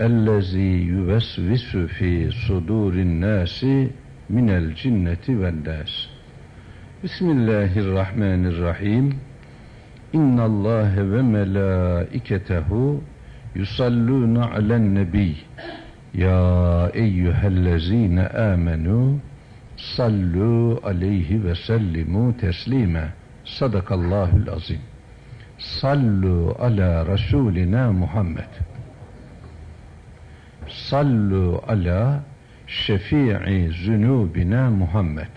ellezî yüvesvisu fî sudûrin nâsi minel cinneti vendâs. Bismillahirrahmanirrahim. İnna Allah ve melâiketehu yusallûne alen nebiyy. Ya eyyühellezîne âmenû sallu aleyhi ve sellimu teslime. Sadakallahul azim. Sallu ala Resulina Muhammed sallu ala şefii zunubina Muhammed.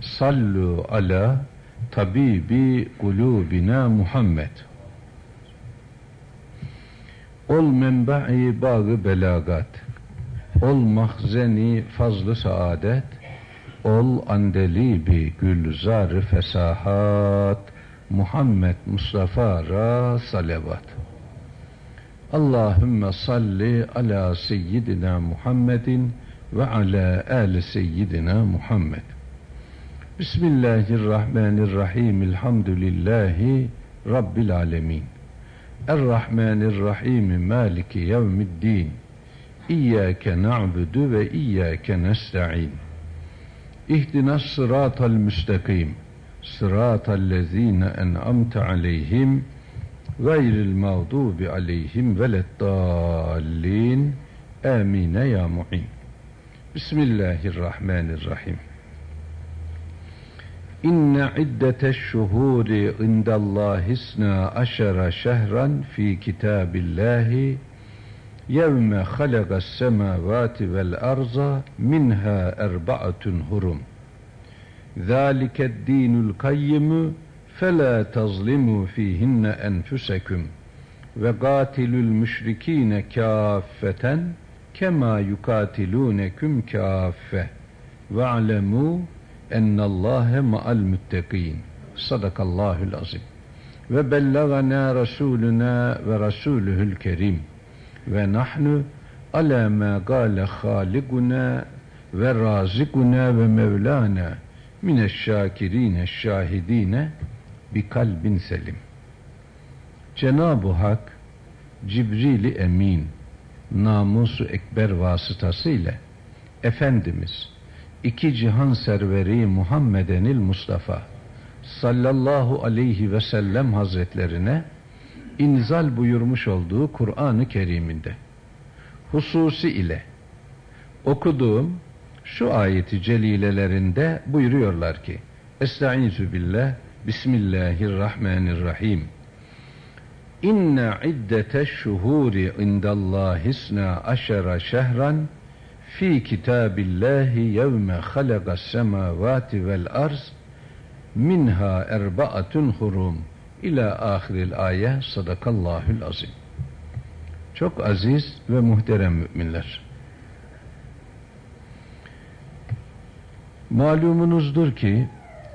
Sallu ala tabibi kulubina Muhammed. Ol menba'i bağı belagat. Ol mahzeni fazlı saadet. Ol andelibi gülzar fesahat. Muhammed Mustafa ra salavat Allahümme salli ala seyyidina Muhammedin ve ala ali seyyidina Muhammed. Bismillahirrahmanirrahim. Elhamdülillahi Rabbil alemin. Errahmanirrahim. Maliki yevmiddin. İyyâke na'budu ve iyyâke nesta'in. İhdina sıratal müstakim. Sıratal lezîne en'amte aleyhim gayril mağdubi aleyhim veleddallin. Amine ya mu'in. Bismillahirrahmanirrahim. İnne iddeteş şuhuri indallahi isna aşara şehran fi kitabillahi. Yevme halagas semavati vel arza minha erba'atun hurum. Zâliket dinul kayyimu فَلَا تَظْلِمُوا ف۪يهِنَّ أَنْفُسَكُمْ وَقَاتِلُوا الْمُشْرِك۪ينَ كَافَّةً كَمَا يُقَاتِلُونَكُمْ كَافَّةً وَاعْلَمُوا اَنَّ اللّٰهَ مَعَ الْمُتَّقِينَ Sadakallahül azim. Ve bellagana Resuluna ve Rasuluhul Kerim. Ve nahnu ala ma gale halikuna ve razikuna ve bir kalbin selim. Cenab-ı Hak Cibril-i Emin namusu ekber vasıtasıyla Efendimiz iki cihan serveri Muhammedenil Mustafa sallallahu aleyhi ve sellem hazretlerine inzal buyurmuş olduğu Kur'an-ı Kerim'inde hususi ile okuduğum şu ayeti celilelerinde buyuruyorlar ki Estaizu billah Bismillahirrahmanirrahim. İnne iddete şuhuri indallahi isna aşara şehran fi kitabillahi yevme halagas semavati vel arz minha erbaatun hurum ila ahiril ayet sadakallahül azim. Çok aziz ve muhterem müminler. Malumunuzdur ki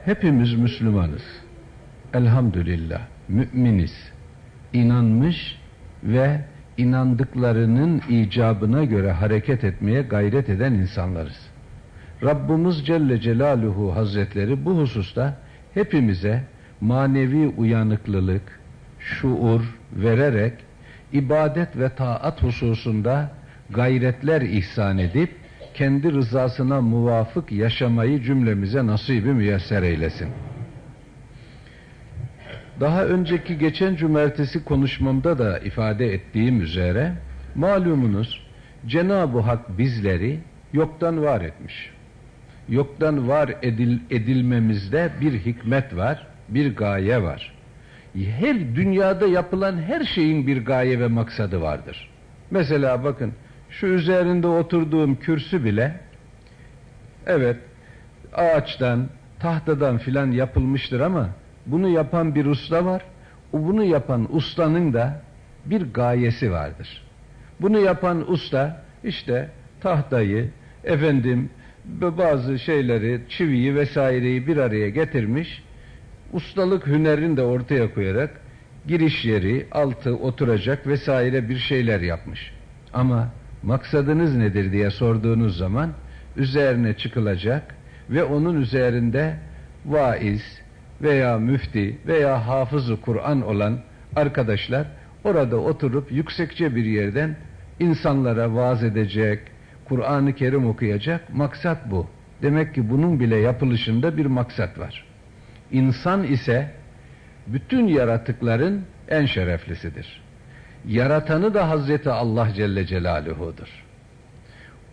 hepimiz Müslümanız elhamdülillah müminiz, inanmış ve inandıklarının icabına göre hareket etmeye gayret eden insanlarız. Rabbimiz Celle Celaluhu Hazretleri bu hususta hepimize manevi uyanıklılık, şuur vererek ibadet ve taat hususunda gayretler ihsan edip kendi rızasına muvafık yaşamayı cümlemize nasibi müyesser eylesin. Daha önceki geçen cumartesi konuşmamda da ifade ettiğim üzere malumunuz Cenab-ı Hak bizleri yoktan var etmiş. Yoktan var edil, edilmemizde bir hikmet var, bir gaye var. Her dünyada yapılan her şeyin bir gaye ve maksadı vardır. Mesela bakın şu üzerinde oturduğum kürsü bile evet ağaçtan, tahtadan filan yapılmıştır ama bunu yapan bir usta var. Bunu yapan ustanın da bir gayesi vardır. Bunu yapan usta işte tahtayı, efendim bazı şeyleri, çiviyi vesaireyi bir araya getirmiş. Ustalık hünerini de ortaya koyarak giriş yeri, altı oturacak vesaire bir şeyler yapmış. Ama maksadınız nedir diye sorduğunuz zaman üzerine çıkılacak ve onun üzerinde vaiz veya müfti veya hafızı Kur'an olan arkadaşlar orada oturup yüksekçe bir yerden insanlara vaaz edecek, Kur'an-ı Kerim okuyacak. Maksat bu. Demek ki bunun bile yapılışında bir maksat var. İnsan ise bütün yaratıkların en şereflisidir. Yaratanı da Hazreti Allah Celle Celaluhu'dur.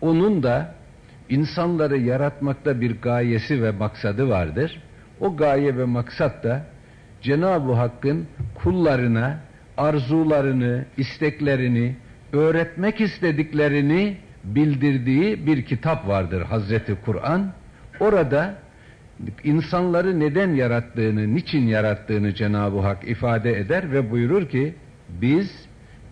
Onun da insanları yaratmakta bir gayesi ve maksadı vardır. O gaye ve maksat da Cenab-ı Hakk'ın kullarına arzularını, isteklerini, öğretmek istediklerini bildirdiği bir kitap vardır Hazreti Kur'an. Orada insanları neden yarattığını, niçin yarattığını Cenab-ı Hak ifade eder ve buyurur ki biz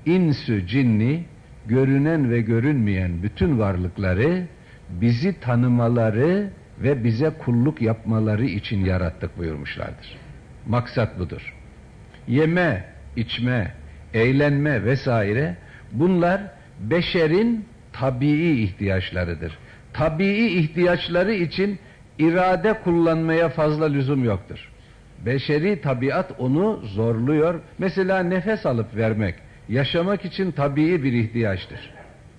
insü cinni görünen ve görünmeyen bütün varlıkları bizi tanımaları ve bize kulluk yapmaları için yarattık buyurmuşlardır. Maksat budur. Yeme, içme, eğlenme vesaire bunlar beşerin tabii ihtiyaçlarıdır. Tabii ihtiyaçları için irade kullanmaya fazla lüzum yoktur. Beşeri tabiat onu zorluyor. Mesela nefes alıp vermek, yaşamak için tabii bir ihtiyaçtır.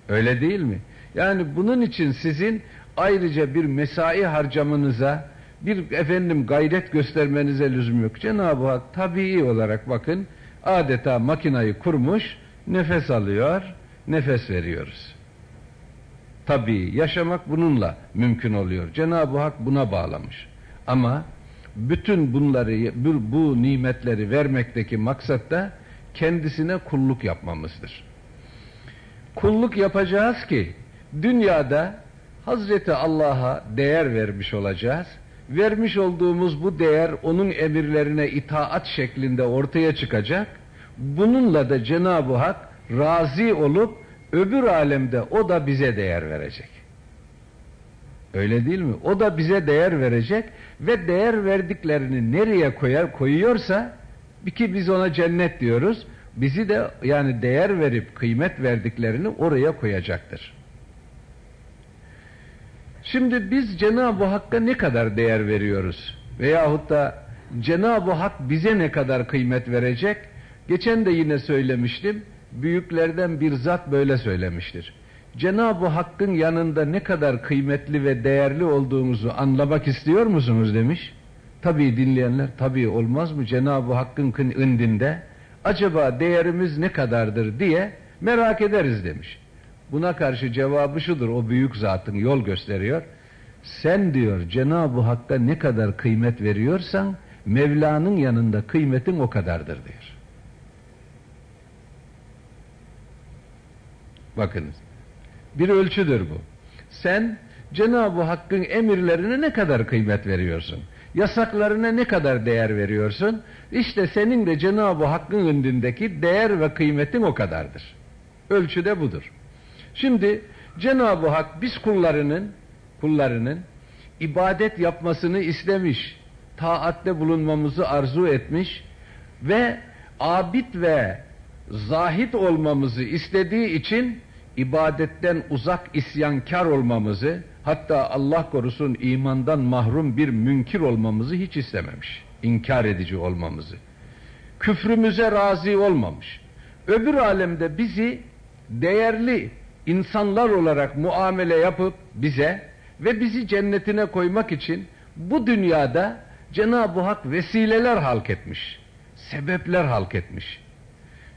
Öyle değil mi? Yani bunun için sizin ayrıca bir mesai harcamanıza, bir efendim gayret göstermenize lüzum yok. Cenab-ı Hak tabii olarak bakın adeta makinayı kurmuş, nefes alıyor, nefes veriyoruz. Tabii yaşamak bununla mümkün oluyor. Cenab-ı Hak buna bağlamış. Ama bütün bunları, bu, bu nimetleri vermekteki maksat da kendisine kulluk yapmamızdır. Kulluk yapacağız ki dünyada Hazreti Allah'a değer vermiş olacağız. Vermiş olduğumuz bu değer onun emirlerine itaat şeklinde ortaya çıkacak. Bununla da Cenab-ı Hak razı olup öbür alemde o da bize değer verecek. Öyle değil mi? O da bize değer verecek ve değer verdiklerini nereye koyar koyuyorsa ki biz ona cennet diyoruz. Bizi de yani değer verip kıymet verdiklerini oraya koyacaktır. Şimdi biz Cenab-ı Hakk'a ne kadar değer veriyoruz? Veyahut da Cenab-ı Hak bize ne kadar kıymet verecek? Geçen de yine söylemiştim. Büyüklerden bir zat böyle söylemiştir. Cenab-ı Hakk'ın yanında ne kadar kıymetli ve değerli olduğumuzu anlamak istiyor musunuz demiş. Tabii dinleyenler tabii olmaz mı Cenab-ı Hakk'ın indinde acaba değerimiz ne kadardır diye merak ederiz demiş. Buna karşı cevabı şudur o büyük zatın yol gösteriyor. Sen diyor Cenab-ı Hakk'a ne kadar kıymet veriyorsan Mevla'nın yanında kıymetin o kadardır diyor. Bakınız. Bir ölçüdür bu. Sen Cenab-ı Hakk'ın emirlerine ne kadar kıymet veriyorsun? Yasaklarına ne kadar değer veriyorsun? İşte senin de Cenab-ı Hakk'ın indindeki değer ve kıymetin o kadardır. Ölçü de budur. Şimdi Cenab-ı Hak biz kullarının kullarının ibadet yapmasını istemiş, taatte bulunmamızı arzu etmiş ve abid ve zahit olmamızı istediği için ibadetten uzak isyankar olmamızı, hatta Allah korusun imandan mahrum bir münkir olmamızı hiç istememiş. İnkar edici olmamızı. Küfrümüze razı olmamış. Öbür alemde bizi değerli insanlar olarak muamele yapıp bize ve bizi cennetine koymak için bu dünyada Cenab-ı Hak vesileler halk etmiş. Sebepler halk etmiş.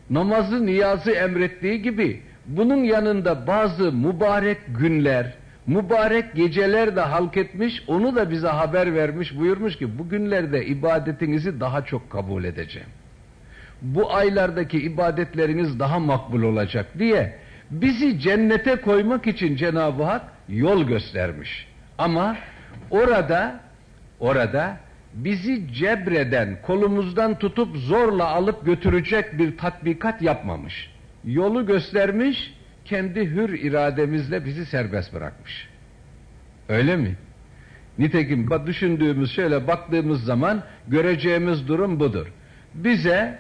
Namazı, niyazı emrettiği gibi bunun yanında bazı mübarek günler, mübarek geceler de halk etmiş, onu da bize haber vermiş, buyurmuş ki bu günlerde ibadetinizi daha çok kabul edeceğim. Bu aylardaki ibadetleriniz daha makbul olacak diye bizi cennete koymak için Cenab-ı Hak yol göstermiş. Ama orada orada bizi cebreden, kolumuzdan tutup zorla alıp götürecek bir tatbikat yapmamış. Yolu göstermiş, kendi hür irademizle bizi serbest bırakmış. Öyle mi? Nitekim düşündüğümüz şöyle baktığımız zaman göreceğimiz durum budur. Bize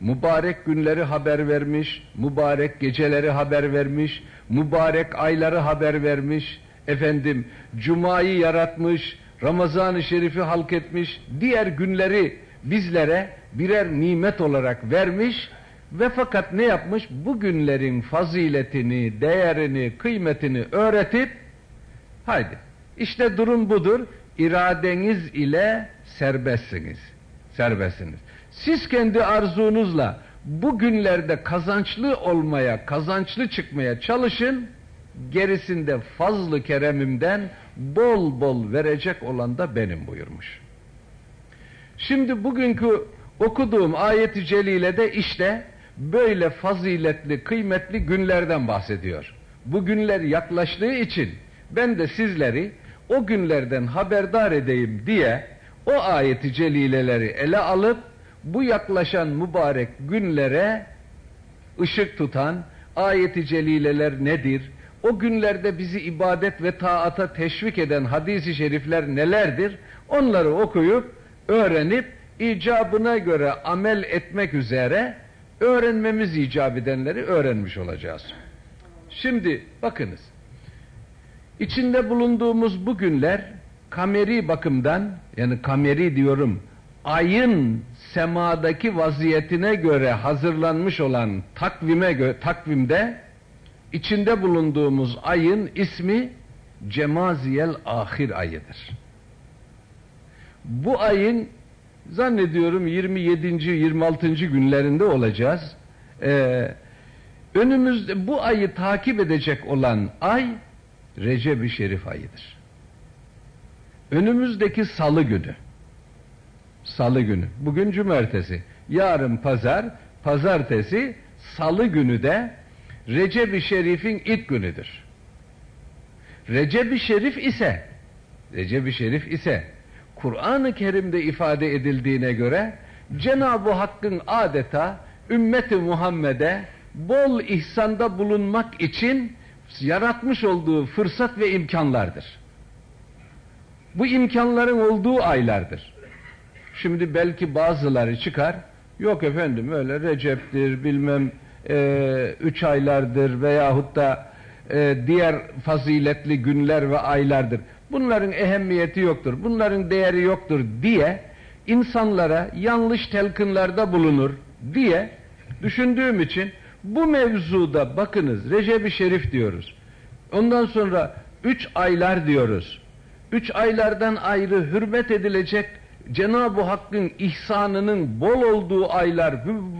mübarek günleri haber vermiş, mübarek geceleri haber vermiş, mübarek ayları haber vermiş, efendim cumayı yaratmış, Ramazan-ı Şerif'i halk etmiş, diğer günleri bizlere birer nimet olarak vermiş ve fakat ne yapmış? Bu günlerin faziletini, değerini, kıymetini öğretip haydi işte durum budur. İradeniz ile serbestsiniz. Serbestsiniz. Siz kendi arzunuzla bu günlerde kazançlı olmaya, kazançlı çıkmaya çalışın. Gerisinde fazlı keremimden bol bol verecek olan da benim buyurmuş. Şimdi bugünkü okuduğum ayeti celilede işte böyle faziletli, kıymetli günlerden bahsediyor. Bu günler yaklaştığı için ben de sizleri o günlerden haberdar edeyim diye o ayeti celileleri ele alıp bu yaklaşan mübarek günlere ışık tutan ayeti celileler nedir? O günlerde bizi ibadet ve taata teşvik eden hadisi şerifler nelerdir? Onları okuyup, öğrenip, icabına göre amel etmek üzere öğrenmemiz icap edenleri öğrenmiş olacağız. Şimdi bakınız, içinde bulunduğumuz bu günler kameri bakımdan, yani kameri diyorum, ayın semadaki vaziyetine göre hazırlanmış olan takvime göre, takvimde içinde bulunduğumuz ayın ismi Cemaziyel Ahir ayıdır. Bu ayın zannediyorum 27. 26. günlerinde olacağız. Ee, önümüzde bu ayı takip edecek olan ay Recep-i Şerif ayıdır. Önümüzdeki salı günü Salı günü. Bugün cumartesi. Yarın pazar, pazartesi, salı günü de Recep-i Şerif'in ilk günüdür. Recep-i Şerif ise Recep-i Şerif ise Kur'an-ı Kerim'de ifade edildiğine göre Cenab-ı Hakk'ın adeta ümmeti Muhammed'e bol ihsanda bulunmak için yaratmış olduğu fırsat ve imkanlardır. Bu imkanların olduğu aylardır. Şimdi belki bazıları çıkar, yok efendim öyle Recep'tir bilmem e, üç aylardır veyahut da e, diğer faziletli günler ve aylardır. Bunların ehemmiyeti yoktur, bunların değeri yoktur diye insanlara yanlış telkinlerde bulunur diye düşündüğüm için bu mevzuda bakınız Recep-i Şerif diyoruz. Ondan sonra üç aylar diyoruz. Üç aylardan ayrı hürmet edilecek Cenab-ı Hakk'ın ihsanının bol olduğu aylar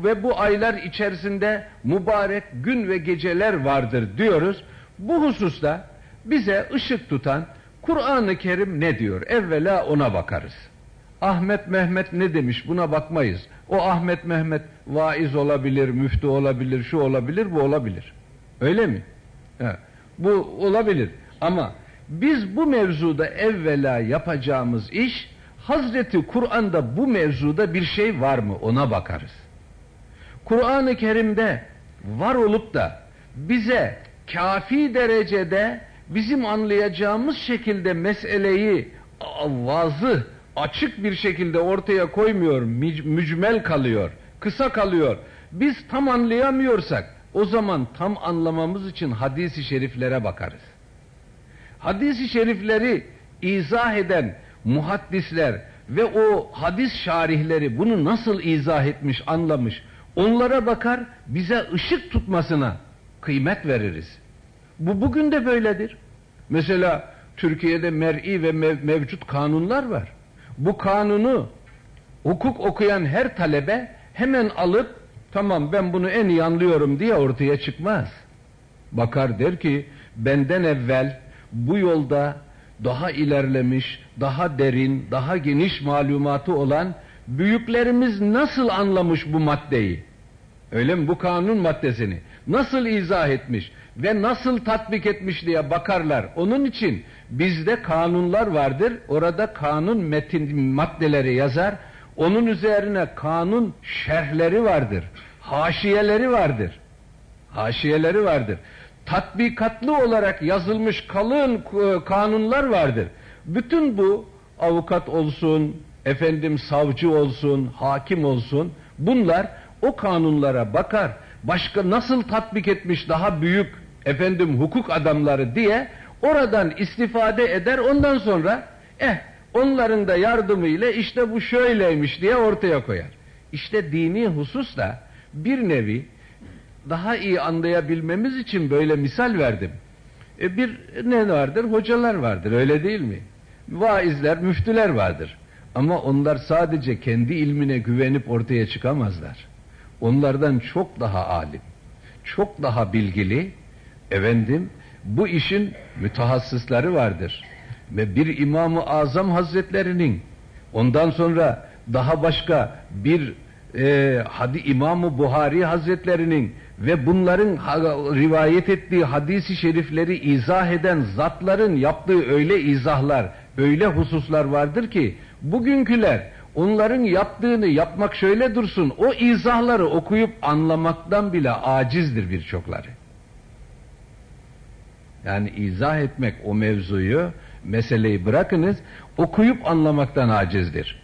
ve bu aylar içerisinde mübarek gün ve geceler vardır diyoruz. Bu hususta bize ışık tutan Kur'an-ı Kerim ne diyor? Evvela ona bakarız. Ahmet Mehmet ne demiş buna bakmayız. O Ahmet Mehmet vaiz olabilir, müftü olabilir, şu olabilir, bu olabilir. Öyle mi? Ha, bu olabilir. Ama biz bu mevzuda evvela yapacağımız iş Hazreti Kur'an'da bu mevzuda bir şey var mı ona bakarız. Kur'an-ı Kerim'de var olup da bize kafi derecede bizim anlayacağımız şekilde meseleyi vazı açık bir şekilde ortaya koymuyor, mücmel kalıyor, kısa kalıyor. Biz tam anlayamıyorsak o zaman tam anlamamız için hadisi şeriflere bakarız. Hadisi şerifleri izah eden muhaddisler ve o hadis şarihleri bunu nasıl izah etmiş, anlamış, onlara bakar, bize ışık tutmasına kıymet veririz. Bu bugün de böyledir. Mesela Türkiye'de mer'i ve mev mevcut kanunlar var. Bu kanunu hukuk okuyan her talebe hemen alıp tamam ben bunu en iyi anlıyorum diye ortaya çıkmaz. Bakar der ki benden evvel bu yolda daha ilerlemiş, daha derin, daha geniş malumatı olan büyüklerimiz nasıl anlamış bu maddeyi? Öyle mi? Bu kanun maddesini. Nasıl izah etmiş ve nasıl tatbik etmiş diye bakarlar. Onun için bizde kanunlar vardır. Orada kanun metin maddeleri yazar. Onun üzerine kanun şerhleri vardır. Haşiyeleri vardır. Haşiyeleri vardır. tatbikatlı olarak yazılmış kalın e, kanunlar vardır. Bütün bu avukat olsun, efendim savcı olsun, hakim olsun bunlar o kanunlara bakar. Başka nasıl tatbik etmiş daha büyük efendim hukuk adamları diye oradan istifade eder ondan sonra eh onların da yardımıyla işte bu şöyleymiş diye ortaya koyar. İşte dini husus da bir nevi daha iyi anlayabilmemiz için böyle misal verdim. E bir ne vardır? Hocalar vardır öyle değil mi? Vaizler, müftüler vardır. Ama onlar sadece kendi ilmine güvenip ortaya çıkamazlar. Onlardan çok daha alim, çok daha bilgili, efendim bu işin mütehassısları vardır. Ve bir İmam-ı Azam Hazretlerinin ondan sonra daha başka bir e, hadi İmam-ı Buhari Hazretlerinin ve bunların rivayet ettiği hadisi şerifleri izah eden zatların yaptığı öyle izahlar, öyle hususlar vardır ki bugünküler onların yaptığını yapmak şöyle dursun, o izahları okuyup anlamaktan bile acizdir birçokları. Yani izah etmek o mevzuyu, meseleyi bırakınız, okuyup anlamaktan acizdir.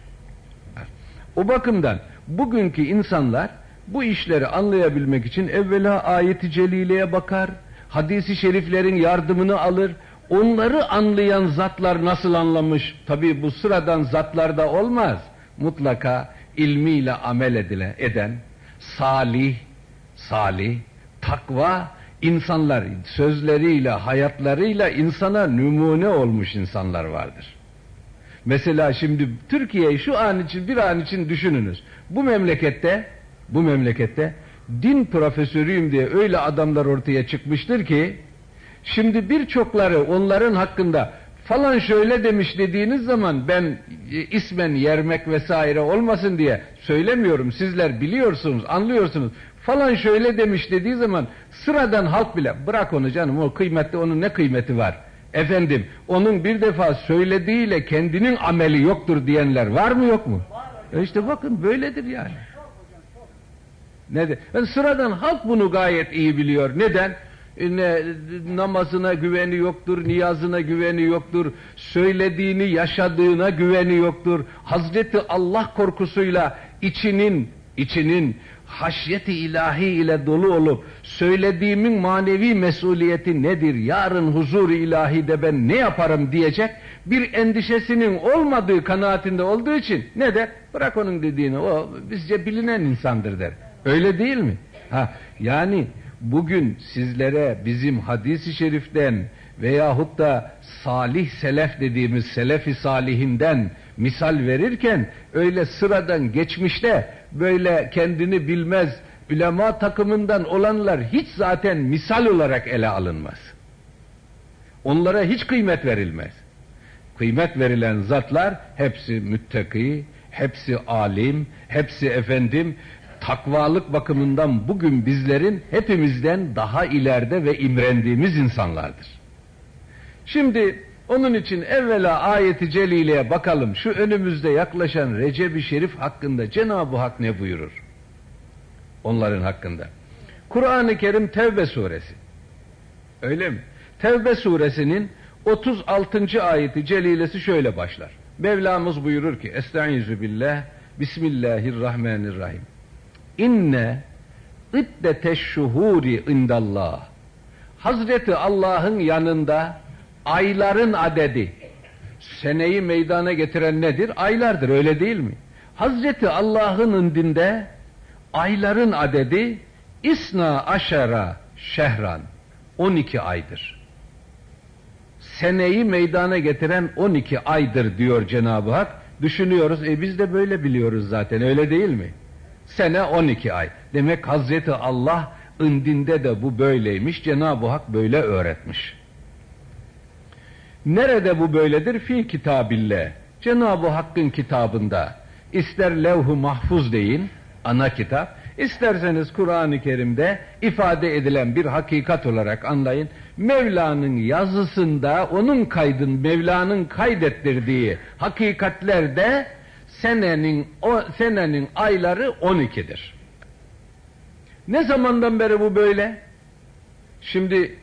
O bakımdan bugünkü insanlar bu işleri anlayabilmek için evvela ayeti celileye bakar, hadisi şeriflerin yardımını alır, onları anlayan zatlar nasıl anlamış? Tabi bu sıradan zatlarda olmaz. Mutlaka ilmiyle amel edile, eden, salih, salih, takva insanlar sözleriyle, hayatlarıyla insana numune olmuş insanlar vardır. Mesela şimdi Türkiye'yi şu an için bir an için düşününüz. Bu memlekette bu memlekette din profesörüyüm diye öyle adamlar ortaya çıkmıştır ki şimdi birçokları onların hakkında falan şöyle demiş dediğiniz zaman ben e, ismen yermek vesaire olmasın diye söylemiyorum. Sizler biliyorsunuz, anlıyorsunuz. Falan şöyle demiş dediği zaman sıradan halk bile bırak onu canım o kıymetli onun ne kıymeti var? Efendim onun bir defa söylediğiyle kendinin ameli yoktur diyenler var mı yok mu? Var. E işte bakın böyledir yani. Nedir? Yani sıradan halk bunu gayet iyi biliyor. Neden? E, ne, namazına güveni yoktur, niyazına güveni yoktur, söylediğini yaşadığına güveni yoktur. Hazreti Allah korkusuyla içinin, içinin haşyeti ilahi ile dolu olup söylediğimin manevi mesuliyeti nedir? Yarın huzur ilahi de ben ne yaparım diyecek bir endişesinin olmadığı kanaatinde olduğu için ne der? Bırak onun dediğini o bizce bilinen insandır der. Öyle değil mi? Ha, yani bugün sizlere bizim hadisi şeriften veyahut da salih selef dediğimiz selefi salihinden misal verirken öyle sıradan geçmişte böyle kendini bilmez ulema takımından olanlar hiç zaten misal olarak ele alınmaz. Onlara hiç kıymet verilmez. Kıymet verilen zatlar hepsi müttaki, hepsi alim, hepsi efendim takvalık bakımından bugün bizlerin hepimizden daha ileride ve imrendiğimiz insanlardır. Şimdi onun için evvela ayeti celileye bakalım. Şu önümüzde yaklaşan Recep-i Şerif hakkında Cenab-ı Hak ne buyurur? Onların hakkında. Kur'an-ı Kerim Tevbe suresi. Öyle mi? Tevbe suresinin 36. ayeti celilesi şöyle başlar. Mevlamız buyurur ki Estaizu billah Bismillahirrahmanirrahim. İnne iddeteş şuhuri indallah. Hazreti Allah'ın yanında ayların adedi seneyi meydana getiren nedir? Aylardır öyle değil mi? Hazreti Allah'ın indinde ayların adedi isna aşara şehran 12 aydır. Seneyi meydana getiren 12 aydır diyor Cenab-ı Hak. Düşünüyoruz, e biz de böyle biliyoruz zaten öyle değil mi? Sene 12 ay. Demek Hazreti Allah indinde de bu böyleymiş, Cenab-ı Hak böyle öğretmiş. Nerede bu böyledir? Fi kitabille. Cenab-ı Hakk'ın kitabında. İster levh-u mahfuz deyin, ana kitap. İsterseniz Kur'an-ı Kerim'de ifade edilen bir hakikat olarak anlayın. Mevla'nın yazısında onun kaydın, Mevla'nın kaydettirdiği hakikatlerde senenin o senenin ayları 12'dir. Ne zamandan beri bu böyle? Şimdi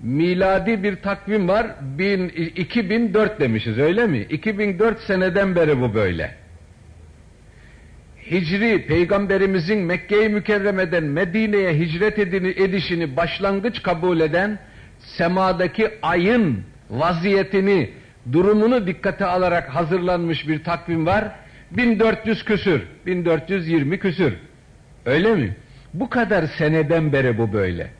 miladi bir takvim var. Bin, 2004 demişiz öyle mi? 2004 seneden beri bu böyle. Hicri peygamberimizin Mekke-i Mükerreme'den Medine'ye hicret edişini başlangıç kabul eden semadaki ayın vaziyetini, durumunu dikkate alarak hazırlanmış bir takvim var. 1400 küsür, 1420 küsür. Öyle mi? Bu kadar seneden beri bu böyle.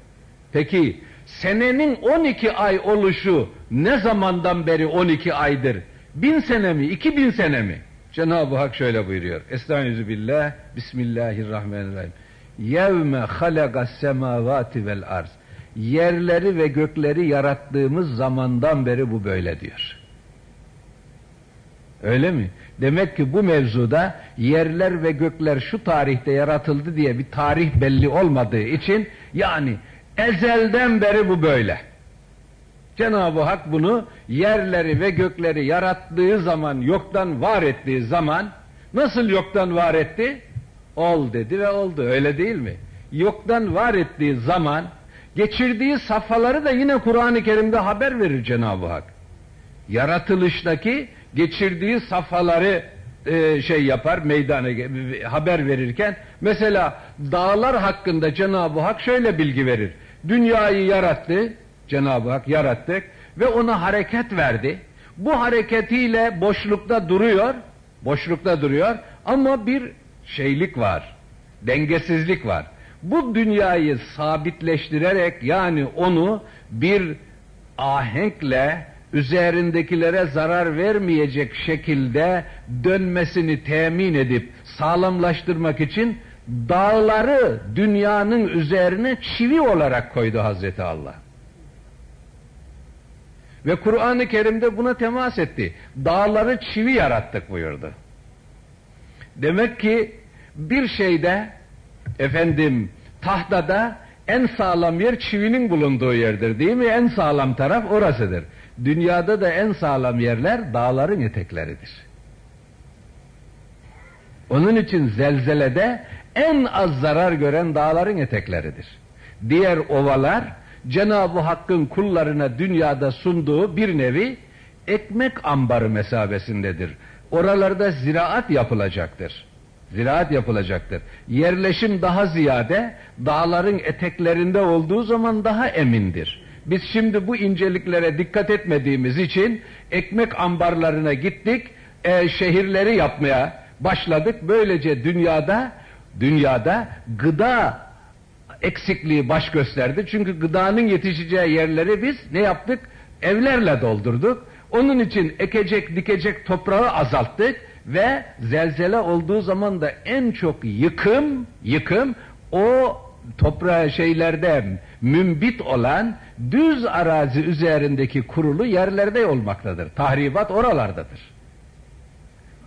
Peki senenin 12 ay oluşu ne zamandan beri 12 aydır? Bin sene mi, iki bin sene mi? Cenab-ı Hak şöyle buyuruyor. Estaizu billah, Bismillahirrahmanirrahim. Yevme halagas semavati vel arz. Yerleri ve gökleri yarattığımız zamandan beri bu böyle diyor. Öyle mi? Demek ki bu mevzuda yerler ve gökler şu tarihte yaratıldı diye bir tarih belli olmadığı için yani ezelden beri bu böyle. Cenab-ı Hak bunu yerleri ve gökleri yarattığı zaman, yoktan var ettiği zaman nasıl yoktan var etti? Ol dedi ve oldu. Öyle değil mi? Yoktan var ettiği zaman geçirdiği safhaları da yine Kur'an-ı Kerim'de haber verir Cenab-ı Hak. Yaratılıştaki geçirdiği safhaları e, şey yapar meydana haber verirken mesela dağlar hakkında Cenab-ı Hak şöyle bilgi verir. Dünyayı yarattı, Cenab-ı Hak yarattık ve ona hareket verdi. Bu hareketiyle boşlukta duruyor, boşlukta duruyor ama bir şeylik var, dengesizlik var. Bu dünyayı sabitleştirerek yani onu bir ahenkle üzerindekilere zarar vermeyecek şekilde dönmesini temin edip sağlamlaştırmak için dağları dünyanın üzerine çivi olarak koydu Hazreti Allah. Ve Kur'an-ı Kerim'de buna temas etti. Dağları çivi yarattık buyurdu. Demek ki bir şeyde efendim tahtada en sağlam yer çivinin bulunduğu yerdir değil mi? En sağlam taraf orasıdır. Dünyada da en sağlam yerler dağların etekleridir. Onun için zelzelede en az zarar gören dağların etekleridir. Diğer ovalar Cenab-ı Hakk'ın kullarına dünyada sunduğu bir nevi ekmek ambarı mesabesindedir. Oralarda ziraat yapılacaktır. Ziraat yapılacaktır. Yerleşim daha ziyade dağların eteklerinde olduğu zaman daha emindir. Biz şimdi bu inceliklere dikkat etmediğimiz için ekmek ambarlarına gittik, e, şehirleri yapmaya başladık. Böylece dünyada dünyada gıda eksikliği baş gösterdi. Çünkü gıdanın yetişeceği yerleri biz ne yaptık? Evlerle doldurduk. Onun için ekecek, dikecek toprağı azalttık ve zelzele olduğu zaman da en çok yıkım, yıkım o toprağı şeylerde mümbit olan düz arazi üzerindeki kurulu yerlerde olmaktadır. Tahribat oralardadır.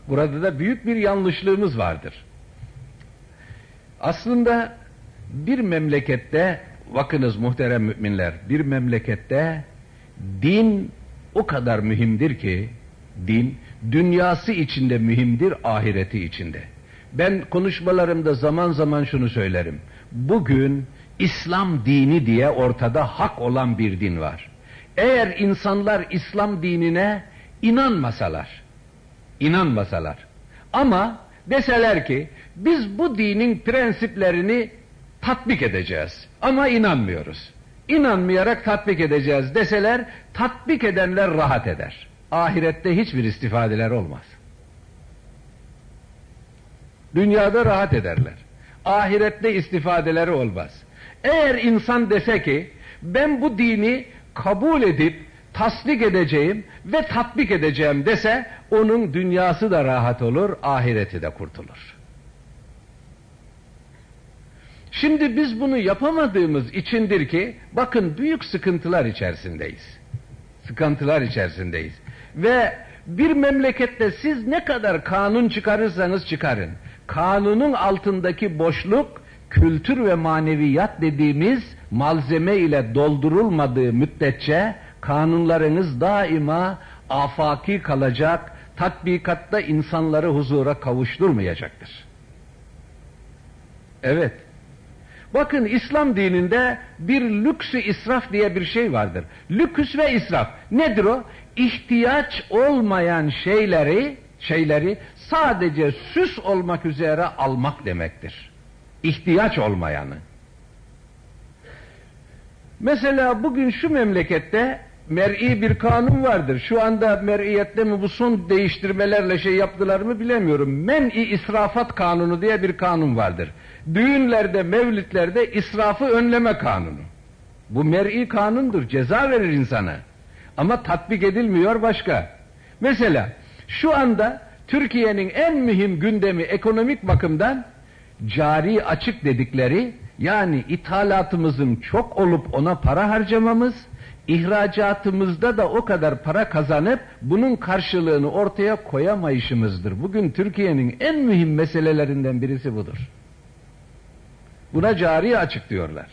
Burada da büyük bir yanlışlığımız vardır. Aslında bir memlekette bakınız muhterem müminler bir memlekette din o kadar mühimdir ki din dünyası içinde mühimdir ahireti içinde. Ben konuşmalarımda zaman zaman şunu söylerim. Bugün İslam dini diye ortada hak olan bir din var. Eğer insanlar İslam dinine inanmasalar, inanmasalar ama deseler ki biz bu dinin prensiplerini tatbik edeceğiz ama inanmıyoruz. İnanmayarak tatbik edeceğiz deseler tatbik edenler rahat eder. Ahirette hiçbir istifadeler olmaz. Dünyada rahat ederler. Ahirette istifadeleri olmaz. Eğer insan dese ki ben bu dini kabul edip tasdik edeceğim ve tatbik edeceğim dese onun dünyası da rahat olur, ahireti de kurtulur. Şimdi biz bunu yapamadığımız içindir ki bakın büyük sıkıntılar içerisindeyiz. Sıkıntılar içerisindeyiz. Ve bir memlekette siz ne kadar kanun çıkarırsanız çıkarın. Kanunun altındaki boşluk kültür ve maneviyat dediğimiz malzeme ile doldurulmadığı müddetçe kanunlarınız daima afaki kalacak, tatbikatta insanları huzura kavuşturmayacaktır. Evet, Bakın İslam dininde bir lüksü israf diye bir şey vardır. Lüks ve israf. Nedir o? İhtiyaç olmayan şeyleri, şeyleri sadece süs olmak üzere almak demektir. İhtiyaç olmayanı. Mesela bugün şu memlekette mer'i bir kanun vardır. Şu anda mer'iyette mi bu son değiştirmelerle şey yaptılar mı bilemiyorum. Men'i israfat kanunu diye bir kanun vardır. Düğünlerde, mevlitlerde israfı önleme kanunu. Bu mer'i kanundur. Ceza verir insana. Ama tatbik edilmiyor başka. Mesela şu anda Türkiye'nin en mühim gündemi ekonomik bakımdan cari açık dedikleri yani ithalatımızın çok olup ona para harcamamız, ihracatımızda da o kadar para kazanıp bunun karşılığını ortaya koyamayışımızdır. Bugün Türkiye'nin en mühim meselelerinden birisi budur. Buna cari açık diyorlar.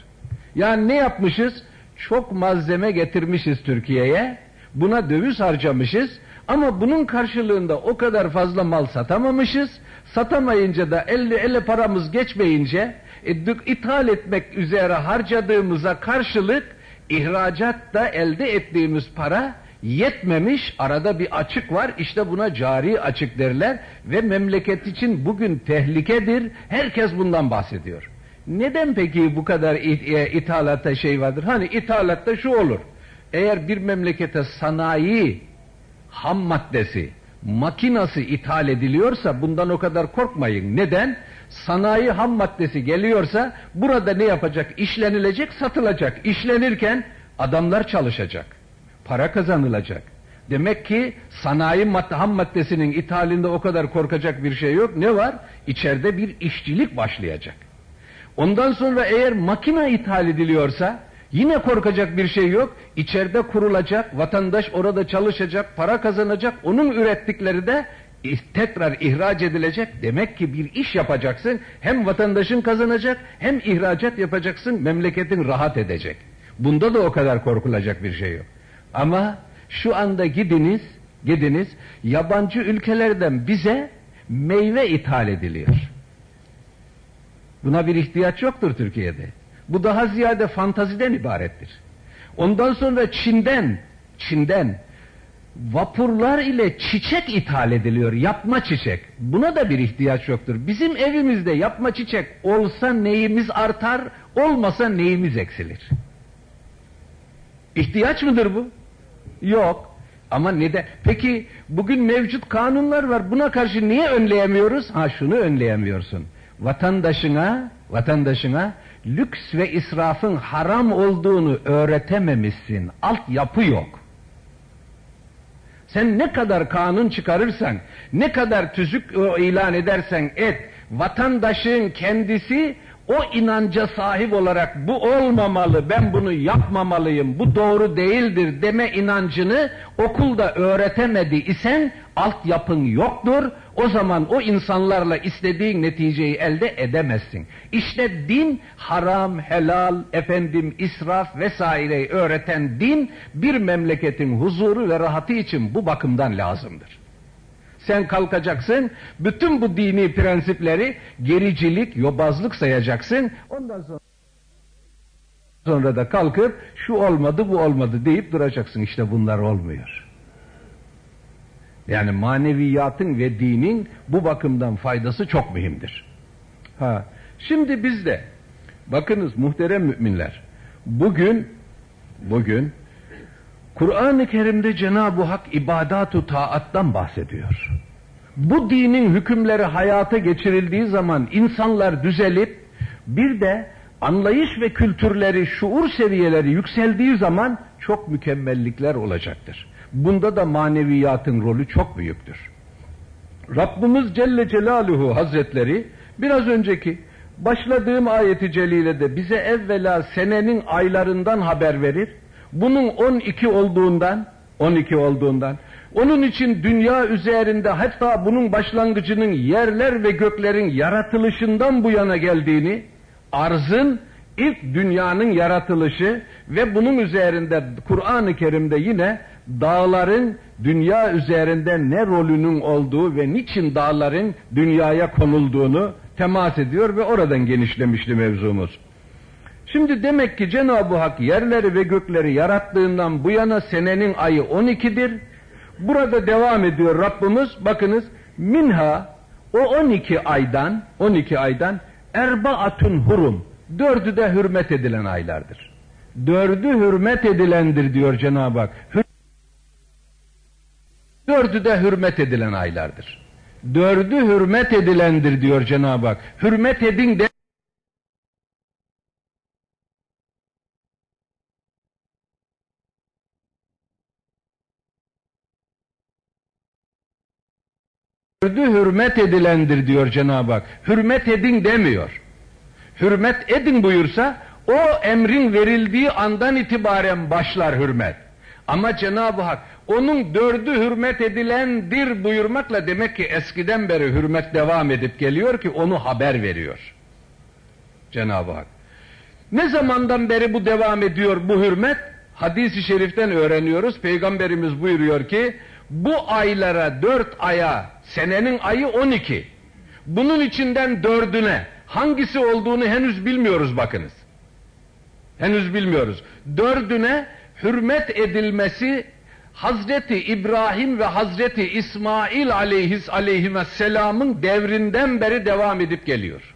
Yani ne yapmışız? Çok malzeme getirmişiz Türkiye'ye, buna döviz harcamışız ama bunun karşılığında o kadar fazla mal satamamışız. Satamayınca da elle elle paramız geçmeyince e, ithal etmek üzere harcadığımıza karşılık ihracatta elde ettiğimiz para yetmemiş, arada bir açık var, işte buna cari açık derler ve memleket için bugün tehlikedir, herkes bundan bahsediyor. Neden peki bu kadar e, ithalatta şey vardır? Hani ithalatta şu olur, eğer bir memlekete sanayi ham maddesi, makinası ithal ediliyorsa bundan o kadar korkmayın. Neden? Sanayi ham maddesi geliyorsa burada ne yapacak? İşlenilecek, satılacak. İşlenirken adamlar çalışacak. Para kazanılacak. Demek ki sanayi madde, ham maddesinin ithalinde o kadar korkacak bir şey yok. Ne var? İçeride bir işçilik başlayacak. Ondan sonra eğer makine ithal ediliyorsa Yine korkacak bir şey yok. İçeride kurulacak, vatandaş orada çalışacak, para kazanacak. Onun ürettikleri de tekrar ihraç edilecek. Demek ki bir iş yapacaksın. Hem vatandaşın kazanacak, hem ihracat yapacaksın. Memleketin rahat edecek. Bunda da o kadar korkulacak bir şey yok. Ama şu anda gidiniz, gidiniz yabancı ülkelerden bize meyve ithal ediliyor. Buna bir ihtiyaç yoktur Türkiye'de. Bu daha ziyade fantaziden ibarettir. Ondan sonra Çin'den, Çin'den vapurlar ile çiçek ithal ediliyor. Yapma çiçek. Buna da bir ihtiyaç yoktur. Bizim evimizde yapma çiçek olsa neyimiz artar, olmasa neyimiz eksilir? İhtiyaç mıdır bu? Yok. Ama neden? Peki bugün mevcut kanunlar var. Buna karşı niye önleyemiyoruz? Ha şunu önleyemiyorsun. Vatandaşına, vatandaşına lüks ve israfın haram olduğunu öğretememişsin. Altyapı yok. Sen ne kadar kanun çıkarırsan, ne kadar tüzük ilan edersen et, vatandaşın kendisi o inanca sahip olarak bu olmamalı, ben bunu yapmamalıyım, bu doğru değildir deme inancını okulda öğretemedi isen altyapın yoktur. O zaman o insanlarla istediğin neticeyi elde edemezsin. İşte din haram, helal, efendim israf vesaireyi öğreten din bir memleketin huzuru ve rahatı için bu bakımdan lazımdır. Sen kalkacaksın, bütün bu dini prensipleri gericilik, yobazlık sayacaksın. Ondan sonra sonra da kalkıp şu olmadı bu olmadı deyip duracaksın. İşte bunlar olmuyor. Yani maneviyatın ve dinin bu bakımdan faydası çok mühimdir. Ha, şimdi bizde bakınız muhterem müminler bugün bugün Kur'an-ı Kerim'de Cenab-ı Hak ibadatu taattan bahsediyor. Bu dinin hükümleri hayata geçirildiği zaman insanlar düzelip bir de anlayış ve kültürleri, şuur seviyeleri yükseldiği zaman çok mükemmellikler olacaktır. Bunda da maneviyatın rolü çok büyüktür. Rabbimiz Celle Celaluhu Hazretleri biraz önceki başladığım ayeti celilede bize evvela senenin aylarından haber verir bunun 12 olduğundan, 12 olduğundan, onun için dünya üzerinde hatta bunun başlangıcının yerler ve göklerin yaratılışından bu yana geldiğini, arzın ilk dünyanın yaratılışı ve bunun üzerinde Kur'an-ı Kerim'de yine dağların dünya üzerinde ne rolünün olduğu ve niçin dağların dünyaya konulduğunu temas ediyor ve oradan genişlemişti mevzumuz. Şimdi demek ki Cenab-ı Hak yerleri ve gökleri yarattığından bu yana senenin ayı 12'dir. Burada devam ediyor Rabbimiz. Bakınız minha o 12 aydan 12 aydan erbaatun hurum. Dördü de hürmet edilen aylardır. Dördü hürmet edilendir diyor Cenab-ı Hak. Dördü de hürmet edilen aylardır. Dördü hürmet edilendir diyor Cenab-ı Hak. Hürmet edin de Dördü hürmet edilendir diyor Cenab-ı Hak. Hürmet edin demiyor. Hürmet edin buyursa o emrin verildiği andan itibaren başlar hürmet. Ama Cenab-ı Hak onun dördü hürmet edilendir buyurmakla demek ki eskiden beri hürmet devam edip geliyor ki onu haber veriyor. Cenab-ı Hak. Ne zamandan beri bu devam ediyor bu hürmet? Hadis-i şeriften öğreniyoruz. Peygamberimiz buyuruyor ki bu aylara dört aya senenin ayı on iki. Bunun içinden dördüne hangisi olduğunu henüz bilmiyoruz bakınız. Henüz bilmiyoruz. Dördüne hürmet edilmesi Hazreti İbrahim ve Hazreti İsmail aleyhis aleyhisselamın devrinden beri devam edip geliyor.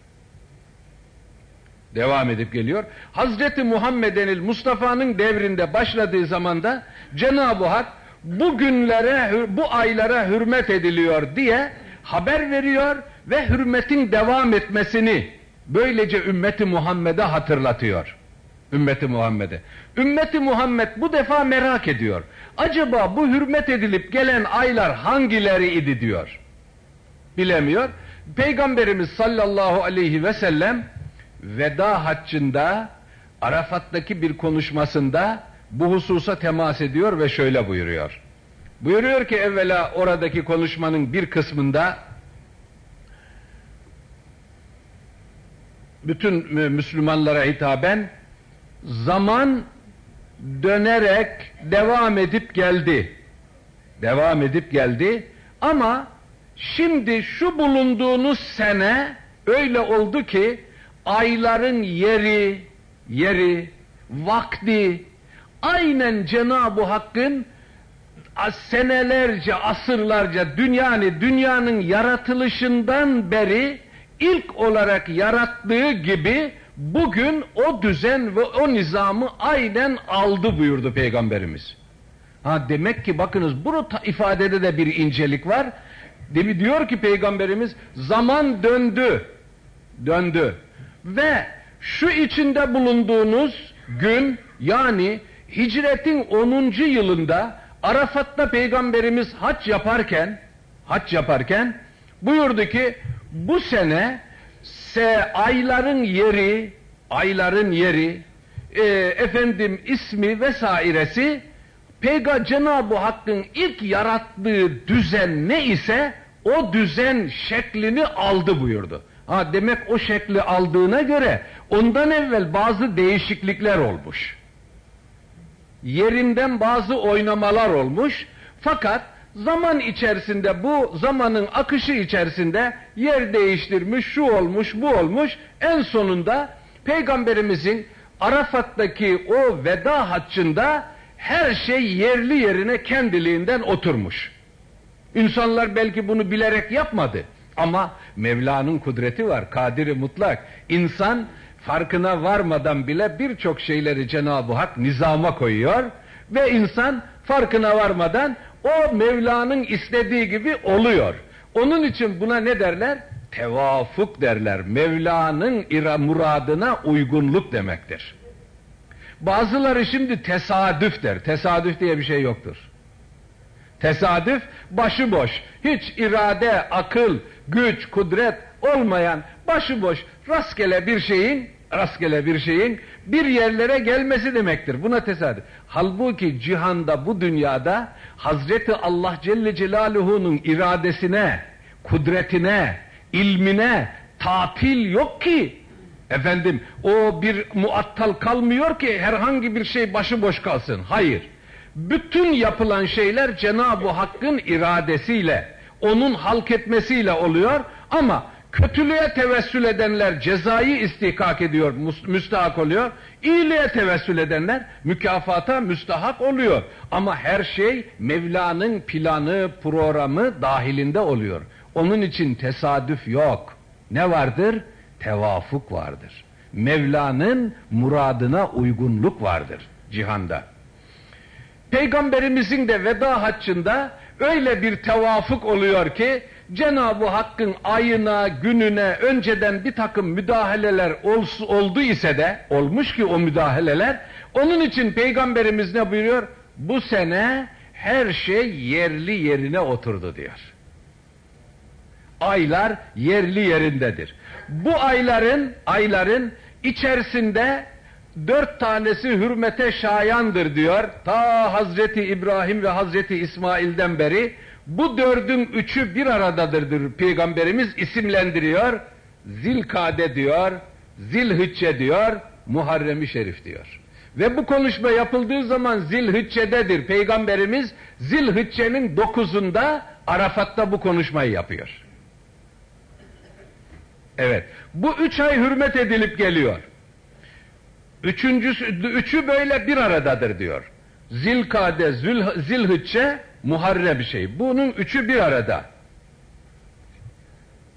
Devam edip geliyor. Hazreti Muhammed'in Mustafa'nın devrinde başladığı zamanda Cenab-ı Hak bu günlere, bu aylara hürmet ediliyor diye haber veriyor ve hürmetin devam etmesini böylece ümmeti Muhammed'e hatırlatıyor. Ümmeti Muhammed'e. Ümmeti Muhammed bu defa merak ediyor. Acaba bu hürmet edilip gelen aylar hangileri idi diyor. Bilemiyor. Peygamberimiz sallallahu aleyhi ve sellem veda haccında Arafat'taki bir konuşmasında bu hususa temas ediyor ve şöyle buyuruyor. Buyuruyor ki evvela oradaki konuşmanın bir kısmında bütün Müslümanlara hitaben zaman dönerek devam edip geldi. Devam edip geldi ama şimdi şu bulunduğunuz sene öyle oldu ki ayların yeri, yeri, vakti aynen Cenab-ı Hakk'ın senelerce, asırlarca dünyanın dünyanın yaratılışından beri ilk olarak yarattığı gibi bugün o düzen ve o nizamı aynen aldı buyurdu Peygamberimiz. Ha demek ki bakınız bunu ifadede de bir incelik var. Demi diyor ki Peygamberimiz zaman döndü. Döndü. Ve şu içinde bulunduğunuz gün yani hicretin 10. yılında Arafat'ta Peygamberimiz hac yaparken hac yaparken buyurdu ki bu sene se ayların yeri ayların yeri e, efendim ismi vesairesi Peygamber Cenab-ı Hakk'ın ilk yarattığı düzen ne ise o düzen şeklini aldı buyurdu. Ha demek o şekli aldığına göre ondan evvel bazı değişiklikler olmuş. Yerinden bazı oynamalar olmuş. Fakat zaman içerisinde bu zamanın akışı içerisinde yer değiştirmiş, şu olmuş, bu olmuş. En sonunda Peygamberimizin Arafat'taki o veda haccında her şey yerli yerine kendiliğinden oturmuş. İnsanlar belki bunu bilerek yapmadı. Ama Mevla'nın kudreti var, kadiri mutlak. İnsan farkına varmadan bile birçok şeyleri Cenab-ı Hak nizama koyuyor ve insan farkına varmadan o Mevla'nın istediği gibi oluyor. Onun için buna ne derler? Tevafuk derler. Mevla'nın muradına uygunluk demektir. Bazıları şimdi tesadüf der. Tesadüf diye bir şey yoktur. Tesadüf başıboş, hiç irade, akıl, güç, kudret olmayan başıboş rastgele bir şeyin rastgele bir şeyin bir yerlere gelmesi demektir. Buna tesadüf. Halbuki cihanda bu dünyada Hazreti Allah Celle Celaluhu'nun iradesine, kudretine, ilmine tatil yok ki. Efendim o bir muattal kalmıyor ki herhangi bir şey başıboş kalsın. Hayır. Bütün yapılan şeyler Cenab-ı Hakk'ın iradesiyle, onun halk etmesiyle oluyor ama Kötülüğe tevessül edenler cezayı istihkak ediyor, müstahak oluyor. İyiliğe tevessül edenler mükafata müstahak oluyor. Ama her şey Mevla'nın planı, programı dahilinde oluyor. Onun için tesadüf yok. Ne vardır? Tevafuk vardır. Mevla'nın muradına uygunluk vardır cihanda. Peygamberimizin de veda haccında öyle bir tevafuk oluyor ki Cenab-ı Hakk'ın ayına, gününe önceden bir takım müdahaleler oldu ise de, olmuş ki o müdahaleler, onun için Peygamberimiz ne buyuruyor? Bu sene her şey yerli yerine oturdu diyor. Aylar yerli yerindedir. Bu ayların, ayların içerisinde dört tanesi hürmete şayandır diyor. Ta Hazreti İbrahim ve Hazreti İsmail'den beri bu dördün üçü bir aradadır diyor. Peygamberimiz isimlendiriyor. Zilkade diyor, Zilhicce diyor, Muharrem-i Şerif diyor. Ve bu konuşma yapıldığı zaman Zilhicce'dedir. Peygamberimiz Zilhicce'nin dokuzunda Arafat'ta bu konuşmayı yapıyor. Evet. Bu üç ay hürmet edilip geliyor. Üçüncüsü, üçü böyle bir aradadır diyor. Zilkade, Zil, Zilhicce, Muharrem şey. Bunun üçü bir arada.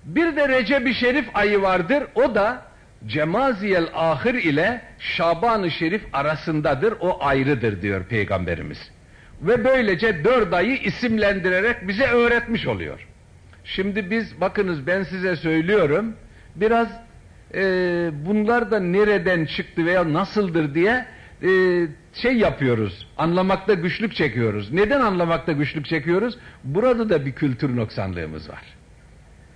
Bir de Recep-i Şerif ayı vardır. O da Cemaziyel Ahir ile Şaban-ı Şerif arasındadır. O ayrıdır diyor Peygamberimiz. Ve böylece dört ayı isimlendirerek bize öğretmiş oluyor. Şimdi biz bakınız ben size söylüyorum. Biraz e, bunlar da nereden çıktı veya nasıldır diye e, şey yapıyoruz, anlamakta güçlük çekiyoruz. Neden anlamakta güçlük çekiyoruz? Burada da bir kültür noksanlığımız var.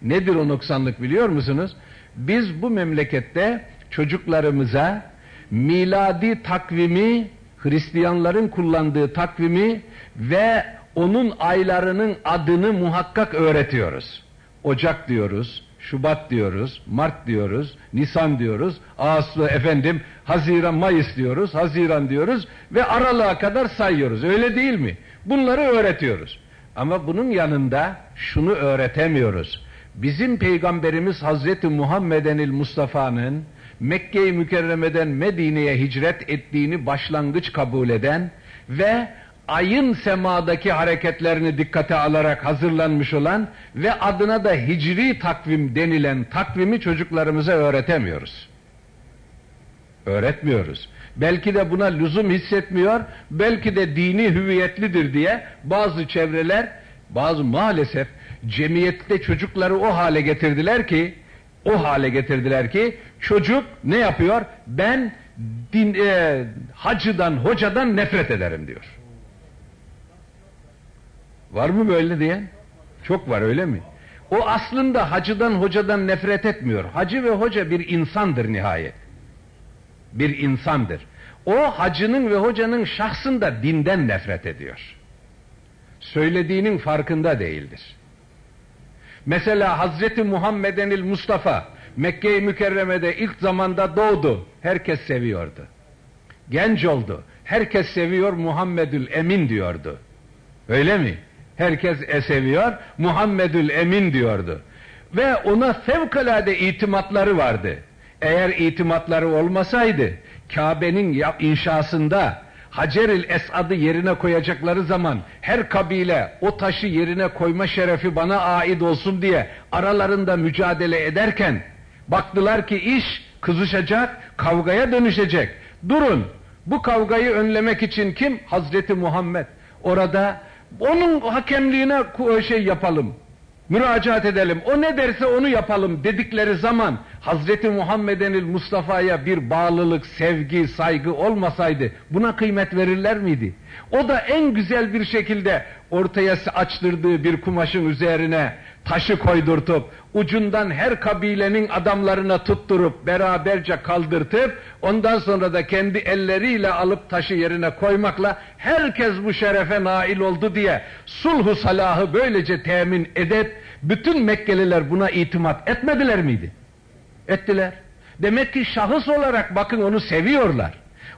Nedir o noksanlık biliyor musunuz? Biz bu memlekette çocuklarımıza miladi takvimi, Hristiyanların kullandığı takvimi ve onun aylarının adını muhakkak öğretiyoruz. Ocak diyoruz, Şubat diyoruz, Mart diyoruz, Nisan diyoruz, Ağustos efendim, Haziran, Mayıs diyoruz, Haziran diyoruz ve aralığa kadar sayıyoruz. Öyle değil mi? Bunları öğretiyoruz. Ama bunun yanında şunu öğretemiyoruz. Bizim peygamberimiz Hazreti Muhammedenil Mustafa'nın Mekke-i Mükerreme'den Medine'ye hicret ettiğini başlangıç kabul eden ve ayın semadaki hareketlerini dikkate alarak hazırlanmış olan ve adına da hicri takvim denilen takvimi çocuklarımıza öğretemiyoruz. Öğretmiyoruz. Belki de buna lüzum hissetmiyor, belki de dini hüviyetlidir diye bazı çevreler, bazı maalesef cemiyette çocukları o hale getirdiler ki, o hale getirdiler ki çocuk ne yapıyor? Ben din, e, hacıdan, hocadan nefret ederim diyor. Var mı böyle diyen? Çok var öyle mi? O aslında hacıdan hocadan nefret etmiyor. Hacı ve hoca bir insandır nihayet. Bir insandır. O hacının ve hocanın şahsında dinden nefret ediyor. Söylediğinin farkında değildir. Mesela Hazreti Muhammedenil Mustafa Mekke-i Mükerreme'de ilk zamanda doğdu. Herkes seviyordu. Genç oldu. Herkes seviyor Muhammedül Emin diyordu. Öyle mi? Herkes seviyor, Muhammedül Emin diyordu. Ve ona fevkalade itimatları vardı. Eğer itimatları olmasaydı, Kabe'nin inşasında Haceril Esad'ı yerine koyacakları zaman her kabile o taşı yerine koyma şerefi bana ait olsun diye aralarında mücadele ederken baktılar ki iş kızışacak, kavgaya dönüşecek. Durun. Bu kavgayı önlemek için kim? Hazreti Muhammed. Orada onun hakemliğine şey yapalım. Müracaat edelim. O ne derse onu yapalım dedikleri zaman Hazreti Muhammedenil Mustafa'ya bir bağlılık, sevgi, saygı olmasaydı buna kıymet verirler miydi? O da en güzel bir şekilde ortaya açtırdığı bir kumaşın üzerine taşı koydurtup ucundan her kabilenin adamlarına tutturup beraberce kaldırtıp ondan sonra da kendi elleriyle alıp taşı yerine koymakla herkes bu şerefe nail oldu diye sulhu salahı böylece temin edip bütün Mekkeliler buna itimat etmediler miydi? Ettiler. Demek ki şahıs olarak bakın onu seviyorlar.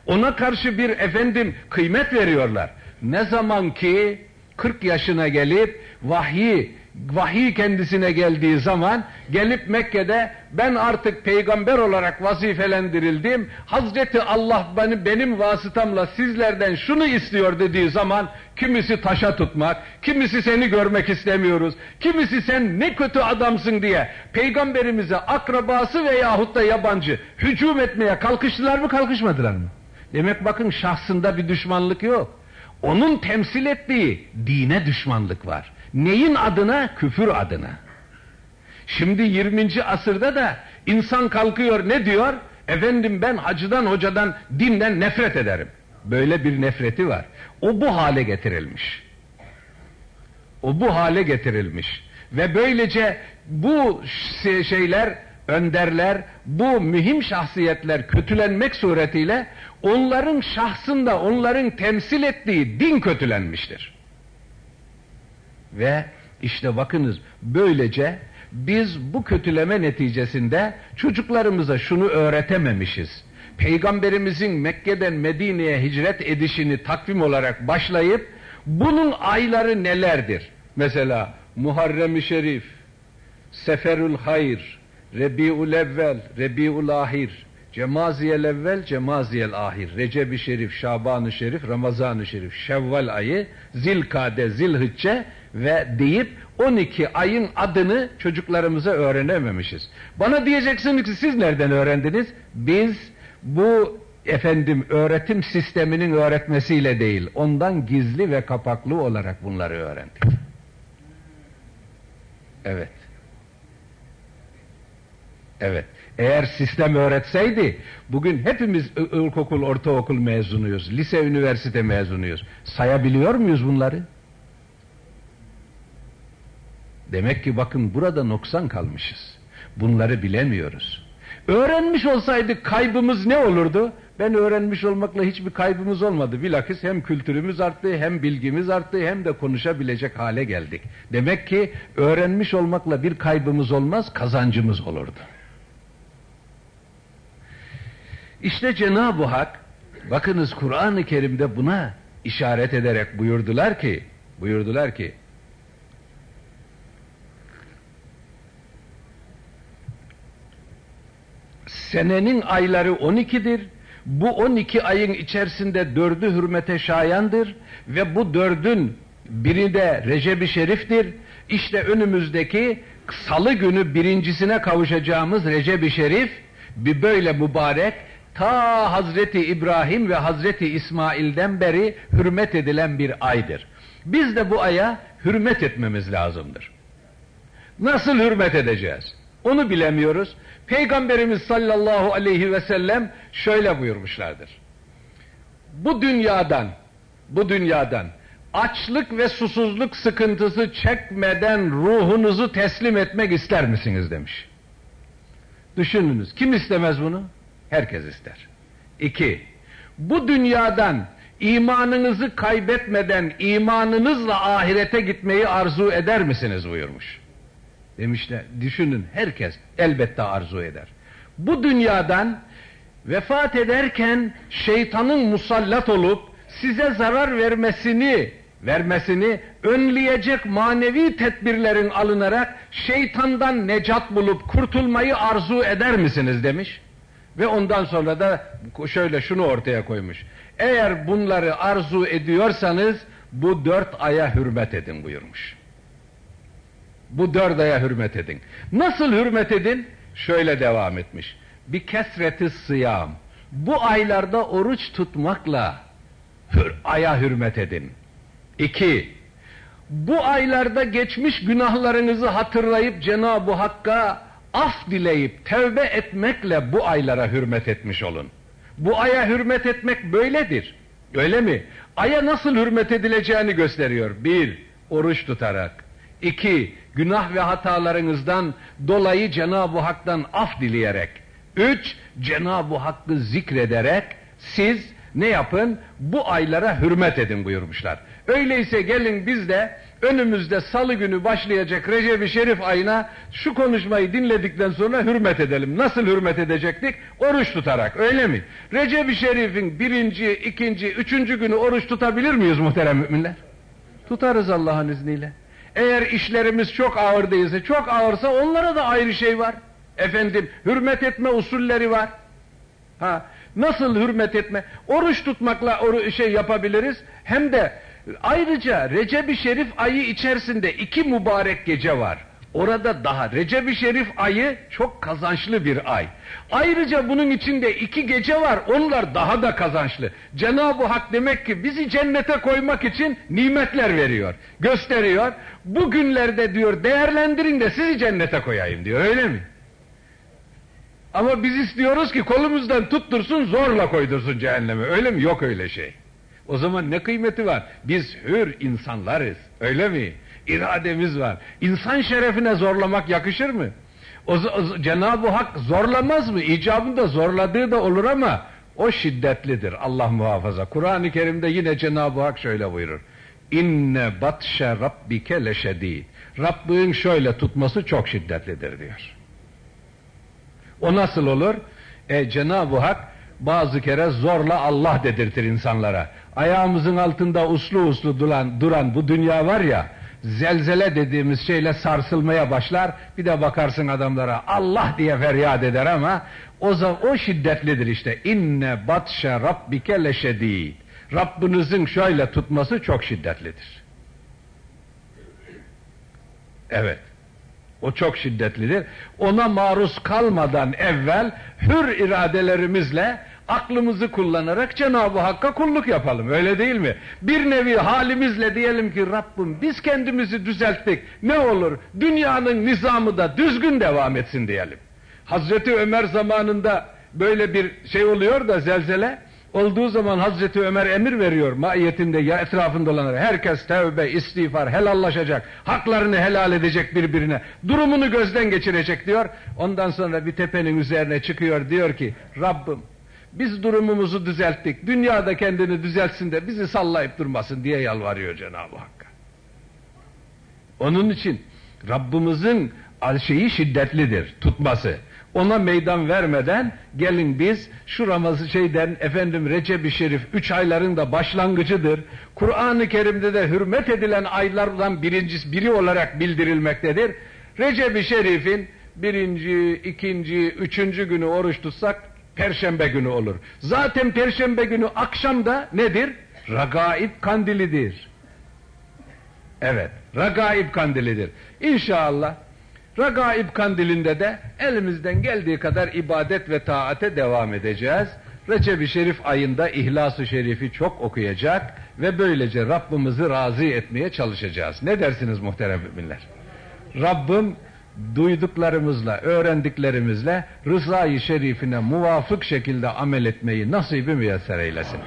Ona karşı bir efendim kıymet veriyorlar. Ne zaman ki 40 yaşına gelip vahyi vahiy kendisine geldiği zaman gelip Mekke'de ben artık peygamber olarak vazifelendirildim. Hazreti Allah beni benim vasıtamla sizlerden şunu istiyor dediği zaman kimisi taşa tutmak, kimisi seni görmek istemiyoruz, kimisi sen ne kötü adamsın diye peygamberimize akrabası veyahut da yabancı hücum etmeye kalkıştılar mı kalkışmadılar mı? Demek bakın şahsında bir düşmanlık yok. Onun temsil ettiği dine düşmanlık var. Neyin adına? Küfür adına. Şimdi 20. asırda da insan kalkıyor ne diyor? Efendim ben hacıdan hocadan dinden nefret ederim. Böyle bir nefreti var. O bu hale getirilmiş. O bu hale getirilmiş. Ve böylece bu şeyler, önderler, bu mühim şahsiyetler kötülenmek suretiyle onların şahsında onların temsil ettiği din kötülenmiştir. Ve işte bakınız böylece biz bu kötüleme neticesinde çocuklarımıza şunu öğretememişiz. Peygamberimizin Mekke'den Medine'ye hicret edişini takvim olarak başlayıp bunun ayları nelerdir? Mesela Muharrem-i Şerif, Seferül Hayr, Rebi'ül Evvel, Rebi'ül Ahir, Cemaziyel evvel, cemaziyel ahir, Recep-i Şerif, Şaban-ı Şerif, Ramazan-ı Şerif, Şevval ayı, Zilkade, Zilhicce ve deyip 12 ayın adını çocuklarımıza öğrenememişiz. Bana diyeceksiniz ki siz nereden öğrendiniz? Biz bu efendim öğretim sisteminin öğretmesiyle değil, ondan gizli ve kapaklı olarak bunları öğrendik. Evet. Evet. Eğer sistem öğretseydi, bugün hepimiz ilkokul, ortaokul mezunuyuz, lise, üniversite mezunuyuz. Sayabiliyor muyuz bunları? Demek ki bakın burada noksan kalmışız. Bunları bilemiyoruz. Öğrenmiş olsaydık kaybımız ne olurdu? Ben öğrenmiş olmakla hiçbir kaybımız olmadı. Bilakis hem kültürümüz arttı, hem bilgimiz arttı, hem de konuşabilecek hale geldik. Demek ki öğrenmiş olmakla bir kaybımız olmaz, kazancımız olurdu. İşte Cenab-ı Hak bakınız Kur'an-ı Kerim'de buna işaret ederek buyurdular ki buyurdular ki senenin ayları 12'dir. Bu 12 ayın içerisinde dördü hürmete şayandır ve bu dördün biri de Recep-i Şerif'tir. İşte önümüzdeki salı günü birincisine kavuşacağımız Recep-i Şerif bir böyle mübarek ta Hazreti İbrahim ve Hazreti İsmail'den beri hürmet edilen bir aydır. Biz de bu aya hürmet etmemiz lazımdır. Nasıl hürmet edeceğiz? Onu bilemiyoruz. Peygamberimiz sallallahu aleyhi ve sellem şöyle buyurmuşlardır. Bu dünyadan, bu dünyadan açlık ve susuzluk sıkıntısı çekmeden ruhunuzu teslim etmek ister misiniz demiş. Düşününüz. Kim istemez bunu? Herkes ister. İki, bu dünyadan imanınızı kaybetmeden imanınızla ahirete gitmeyi arzu eder misiniz buyurmuş. Demişler, düşünün herkes elbette arzu eder. Bu dünyadan vefat ederken şeytanın musallat olup size zarar vermesini vermesini önleyecek manevi tedbirlerin alınarak şeytandan necat bulup kurtulmayı arzu eder misiniz demiş. Ve ondan sonra da şöyle şunu ortaya koymuş. Eğer bunları arzu ediyorsanız bu dört aya hürmet edin buyurmuş. Bu dört aya hürmet edin. Nasıl hürmet edin? Şöyle devam etmiş. Bir kesreti sıyam. Bu aylarda oruç tutmakla hür, aya hürmet edin. İki, bu aylarda geçmiş günahlarınızı hatırlayıp Cenab-ı Hakk'a af dileyip tevbe etmekle bu aylara hürmet etmiş olun. Bu aya hürmet etmek böyledir. Öyle mi? Aya nasıl hürmet edileceğini gösteriyor. Bir, oruç tutarak. İki, günah ve hatalarınızdan dolayı Cenab-ı Hak'tan af dileyerek. Üç, Cenab-ı Hakk'ı zikrederek siz ne yapın? Bu aylara hürmet edin buyurmuşlar. Öyleyse gelin biz de önümüzde salı günü başlayacak Recep-i Şerif ayına şu konuşmayı dinledikten sonra hürmet edelim. Nasıl hürmet edecektik? Oruç tutarak öyle mi? Recep-i Şerif'in birinci, ikinci, üçüncü günü oruç tutabilir miyiz muhterem müminler? Tutarız Allah'ın izniyle. Eğer işlerimiz çok ağır değilse, çok ağırsa onlara da ayrı şey var. Efendim, hürmet etme usulleri var. Ha, nasıl hürmet etme? Oruç tutmakla oru şey yapabiliriz. Hem de ayrıca Recep-i Şerif ayı içerisinde iki mübarek gece var. Orada daha Recep-i Şerif ayı çok kazançlı bir ay. Ayrıca bunun içinde iki gece var. Onlar daha da kazançlı. Cenab-ı Hak demek ki bizi cennete koymak için nimetler veriyor. Gösteriyor. Bu günlerde diyor değerlendirin de sizi cennete koyayım diyor. Öyle mi? Ama biz istiyoruz ki kolumuzdan tuttursun zorla koydursun cehenneme. Öyle mi? Yok öyle şey. O zaman ne kıymeti var? Biz hür insanlarız. Öyle mi? İrademiz var. İnsan şerefine zorlamak yakışır mı? O, o Cenab-ı Hak zorlamaz mı? İcabında zorladığı da olur ama o şiddetlidir. Allah muhafaza. Kur'an-ı Kerim'de yine Cenab-ı Hak şöyle buyurur. İnne batşe rabbike leşedid. Rabbin şöyle tutması çok şiddetlidir diyor. O nasıl olur? E, Cenab-ı Hak bazı kere zorla Allah dedirtir insanlara. Ayağımızın altında uslu uslu duran, duran bu dünya var ya, zelzele dediğimiz şeyle sarsılmaya başlar. Bir de bakarsın adamlara Allah diye feryat eder ama o o şiddetlidir işte. İnne batşe rabbike leşedid. Rabbinizin şöyle tutması çok şiddetlidir. Evet. O çok şiddetlidir. Ona maruz kalmadan evvel hür iradelerimizle aklımızı kullanarak Cenab-ı Hakk'a kulluk yapalım. Öyle değil mi? Bir nevi halimizle diyelim ki Rabbim biz kendimizi düzelttik. Ne olur dünyanın nizamı da düzgün devam etsin diyelim. Hazreti Ömer zamanında böyle bir şey oluyor da zelzele olduğu zaman Hazreti Ömer emir veriyor maiyetinde ya etrafında olanlara herkes tevbe, istiğfar, helallaşacak, haklarını helal edecek birbirine, durumunu gözden geçirecek diyor. Ondan sonra bir tepenin üzerine çıkıyor diyor ki Rabbim biz durumumuzu düzelttik, dünyada kendini düzeltsin de bizi sallayıp durmasın diye yalvarıyor Cenab-ı Hakk'a. Onun için Rabbimizin şeyi şiddetlidir, tutması ona meydan vermeden gelin biz şu Ramazı şeyden efendim Recep-i Şerif üç ayların da başlangıcıdır. Kur'an-ı Kerim'de de hürmet edilen aylardan birincisi biri olarak bildirilmektedir. Recep-i Şerif'in birinci, ikinci, üçüncü günü oruç tutsak Perşembe günü olur. Zaten Perşembe günü akşamda nedir? Ragaib kandilidir. Evet, Ragaib kandilidir. İnşallah Ragaib kandilinde de elimizden geldiği kadar ibadet ve taate devam edeceğiz. Recep-i Şerif ayında İhlas-ı Şerif'i çok okuyacak ve böylece Rabbimizi razı etmeye çalışacağız. Ne dersiniz muhterem müminler? Rabbim duyduklarımızla, öğrendiklerimizle rızayı şerifine muvafık şekilde amel etmeyi nasibi müyesser eylesin.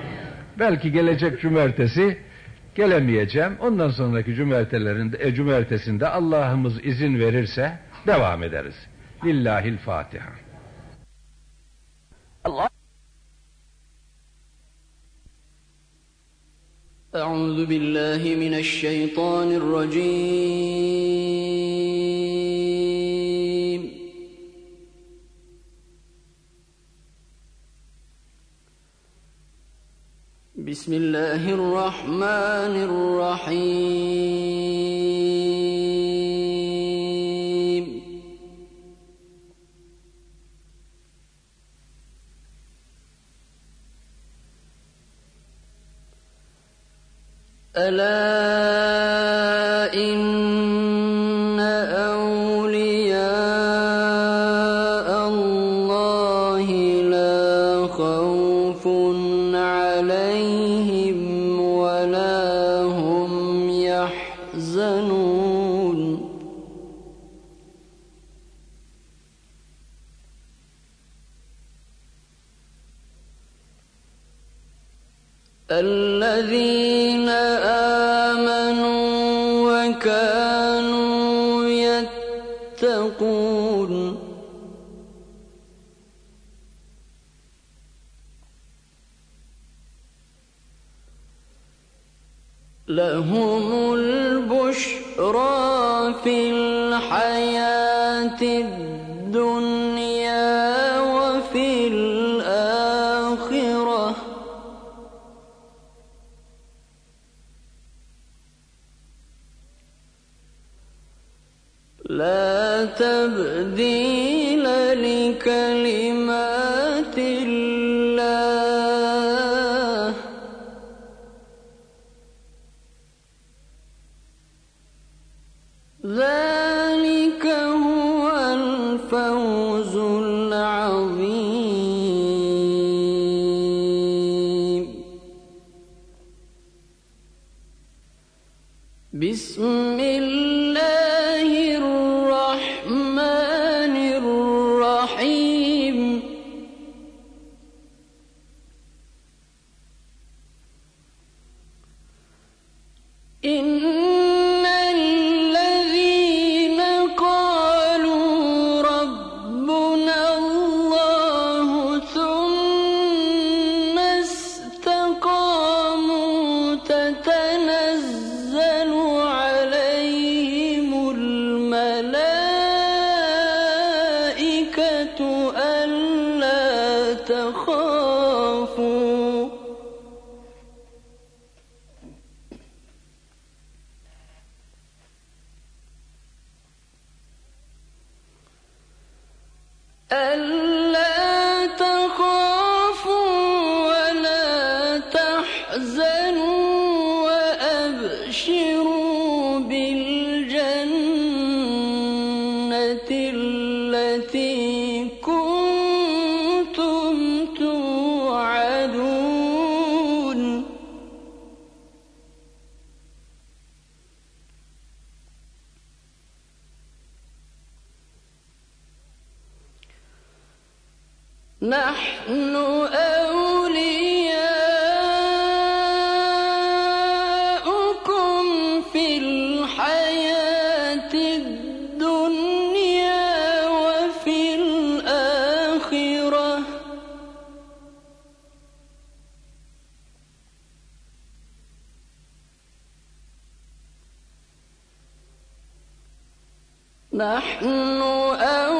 Belki gelecek cumartesi gelemeyeceğim. Ondan sonraki cümertelerinde, e, cümertesinde Allah'ımız izin verirse devam ederiz. Lillahil Fatiha. Allah أعوذ بالله من الشيطان الرجيم بسم الله الرحمن الرحيم. ألا نحن أم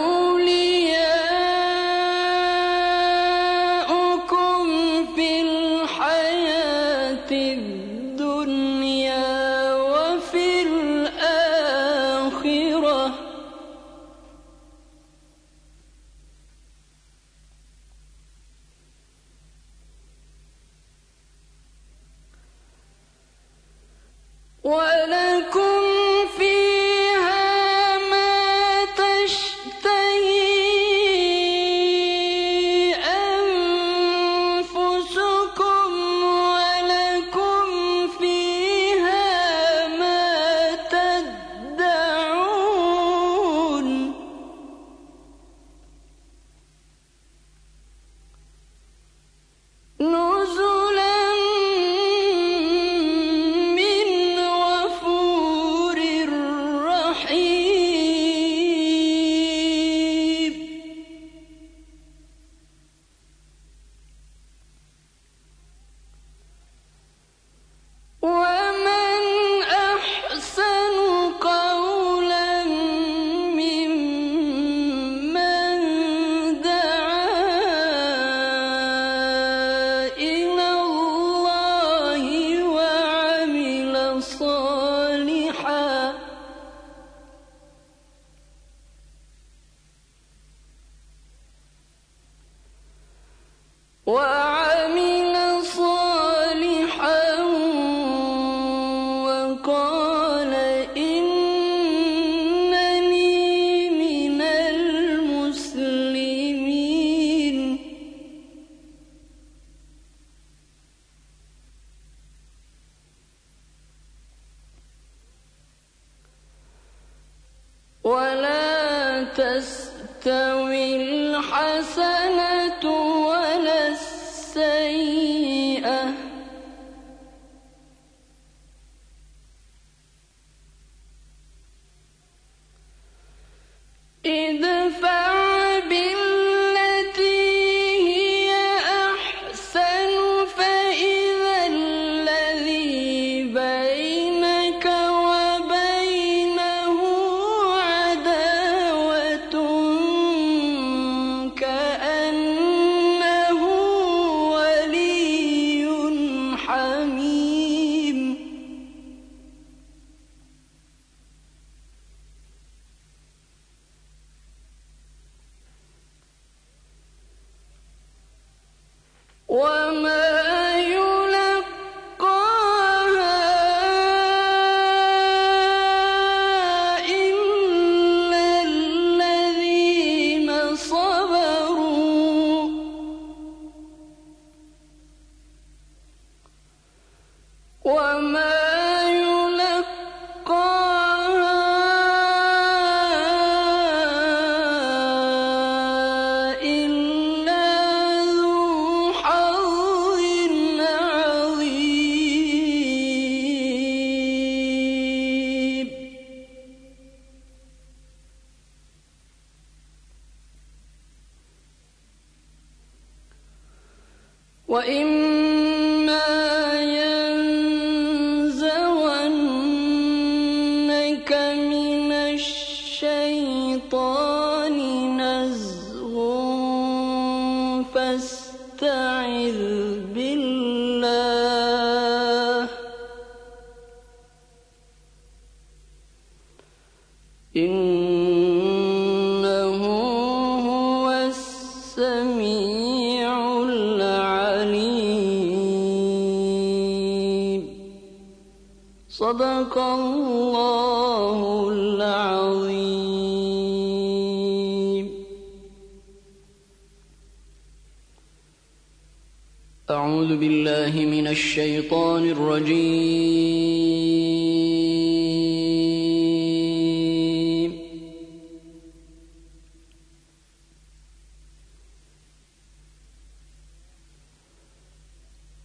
الرجيم.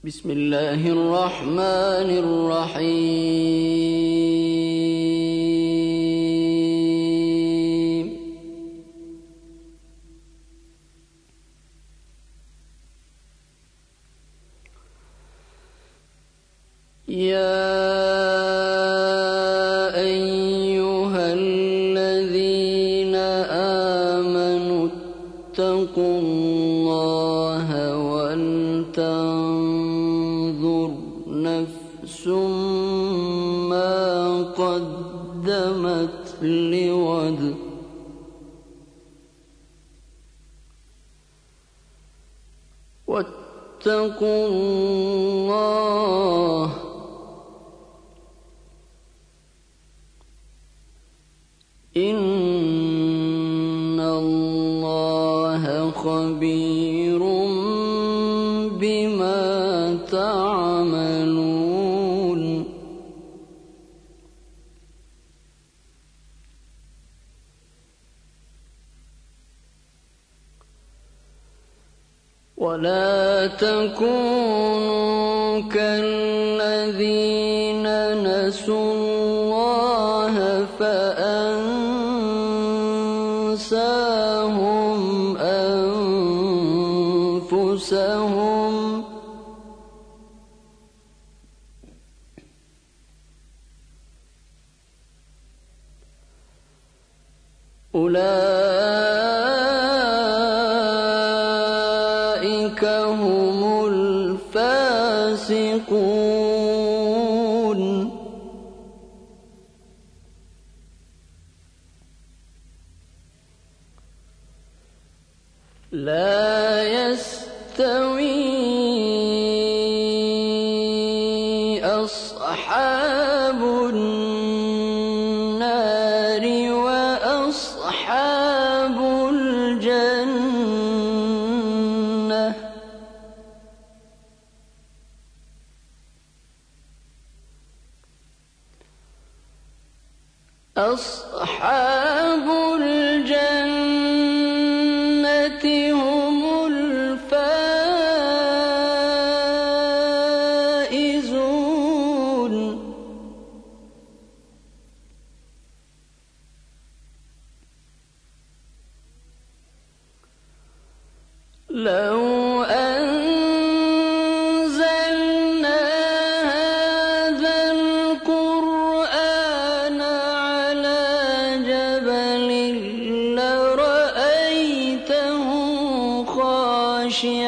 بسم الله الرحمن الرحيم. خبير بما تعملون. ولا تكونوا كالذين نسوا خشي